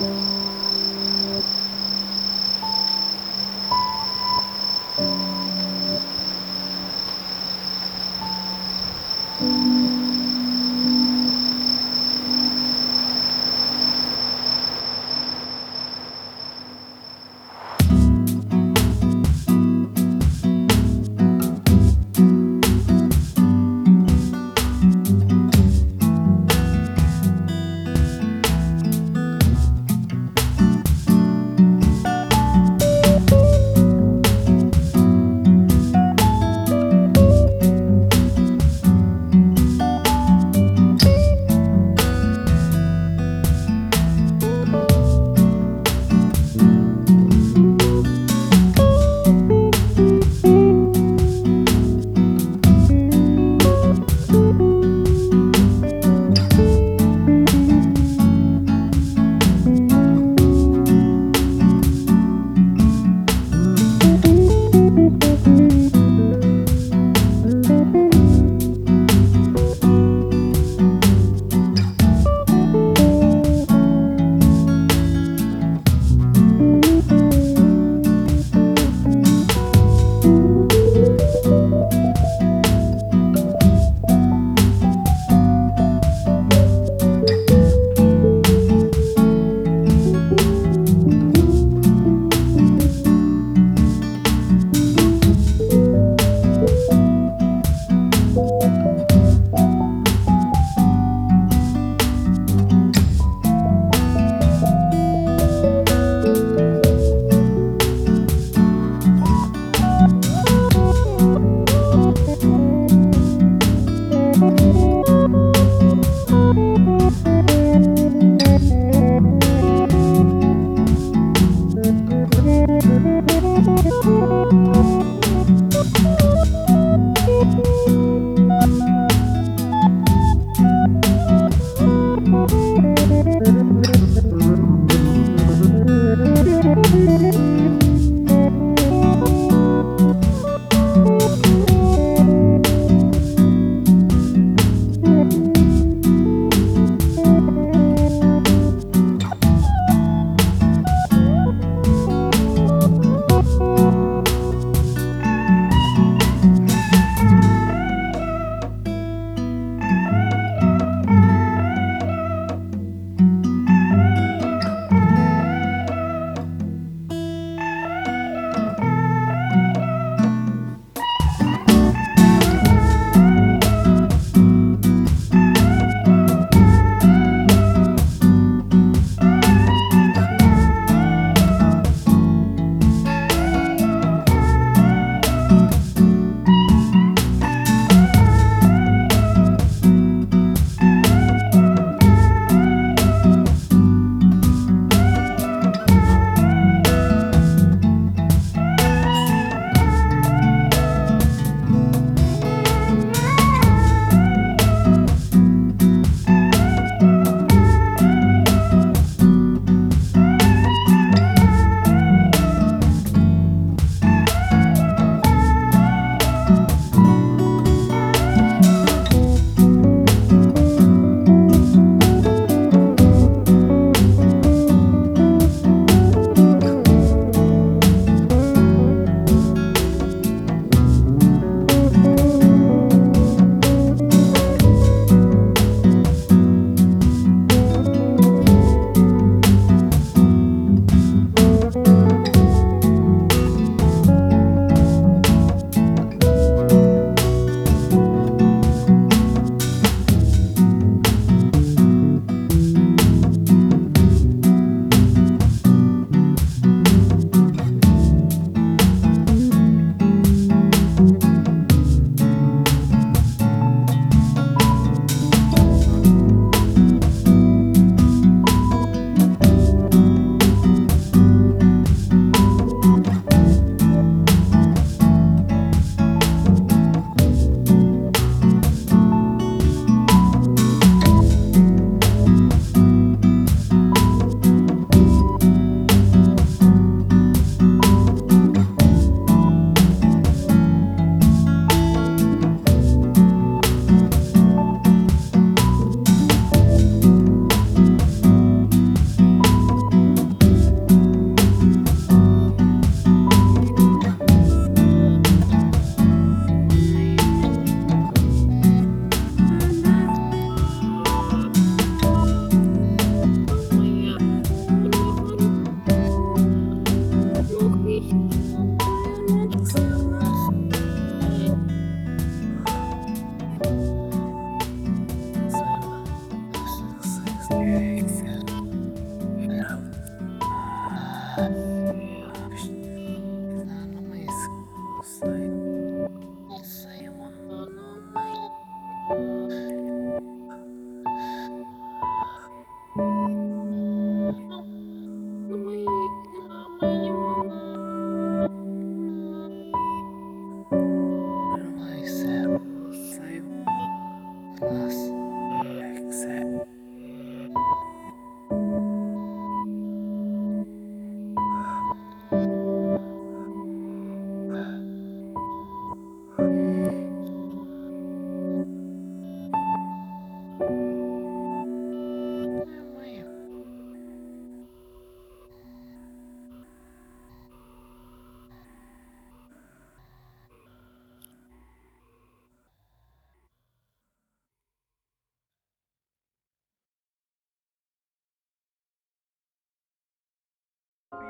Mm-hmm.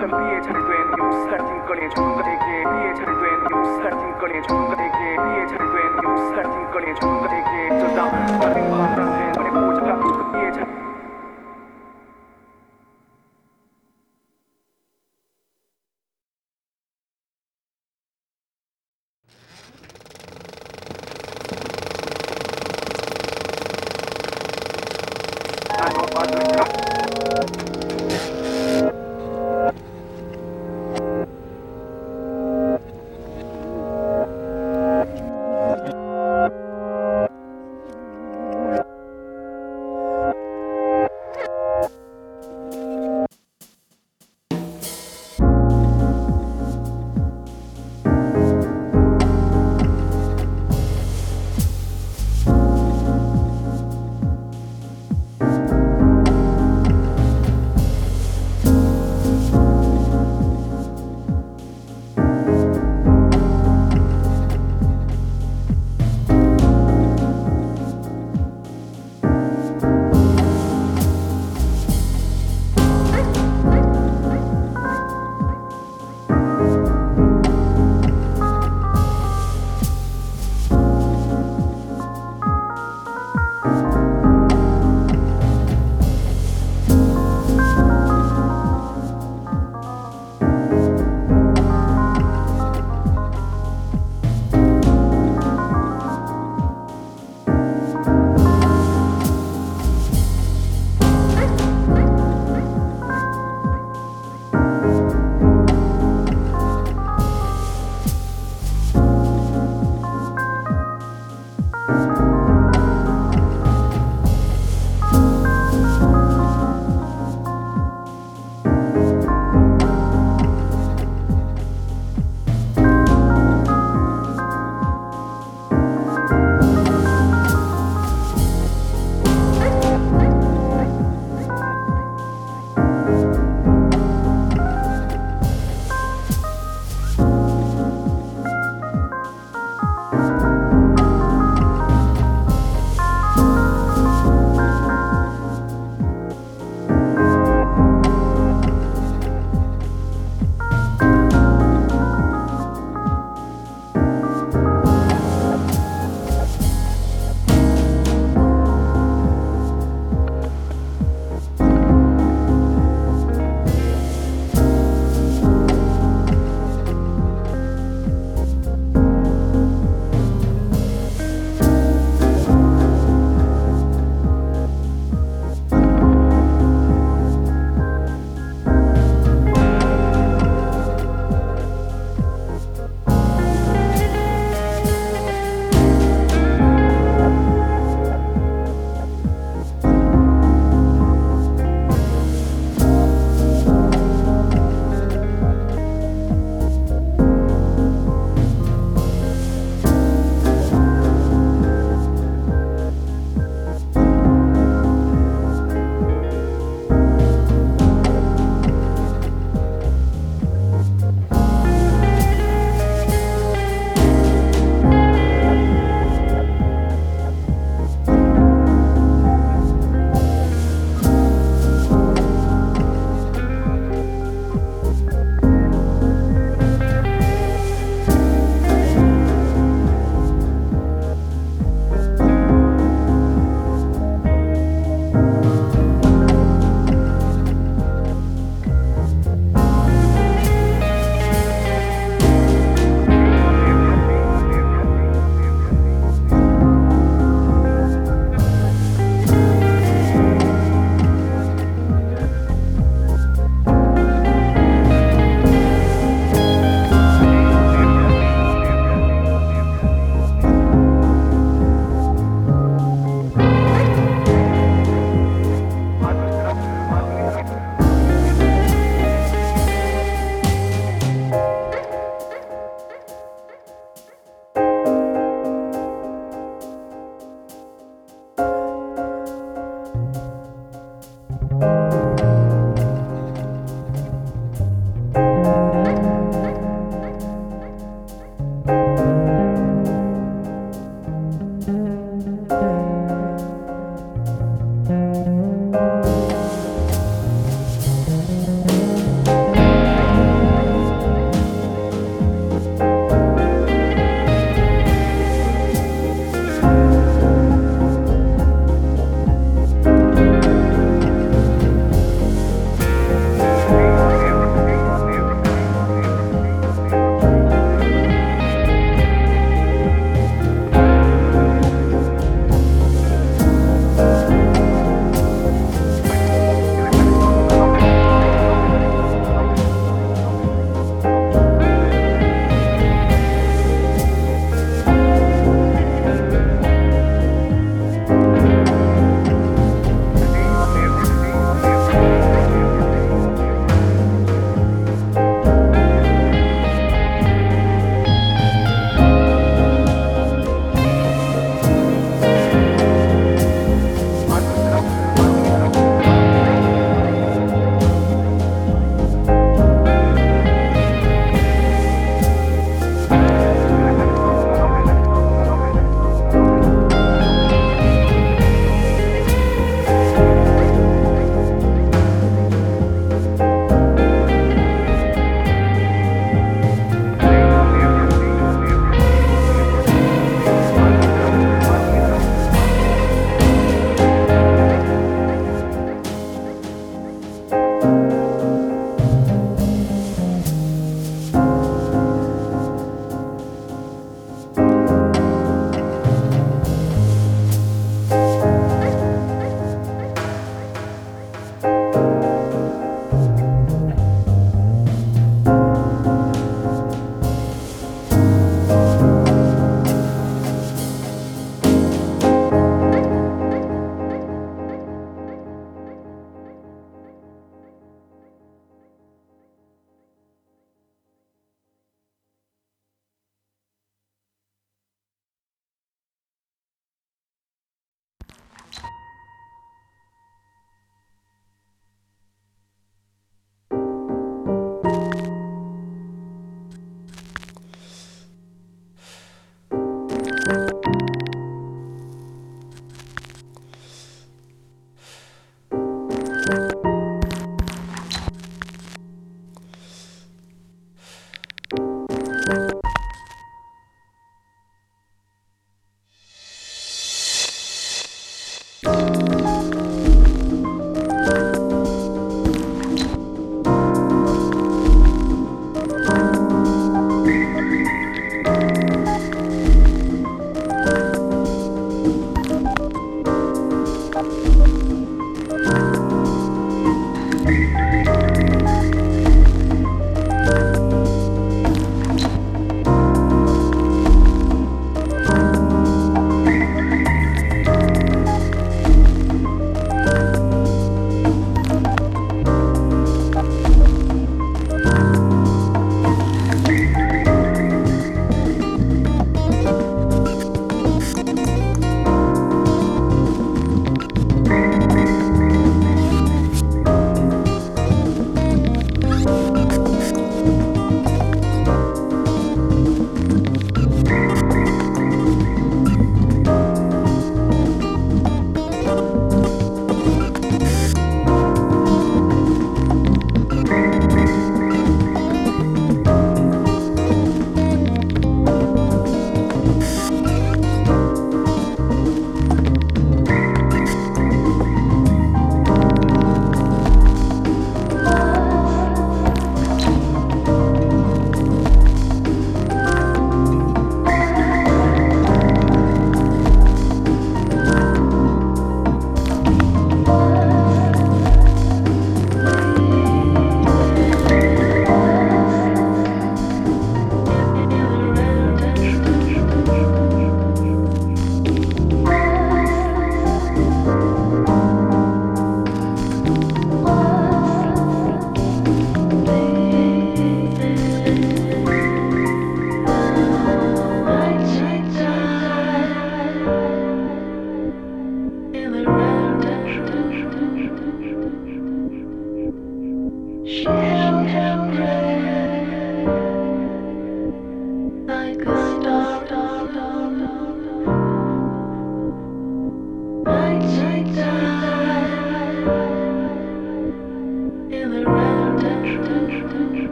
어떤 피해자를된 욕살팀건의 전문가에게 피해자를된 욕살팀건의 전문가에게 피해자를된 욕살팀건의 전문가에게 저당 나는 관람해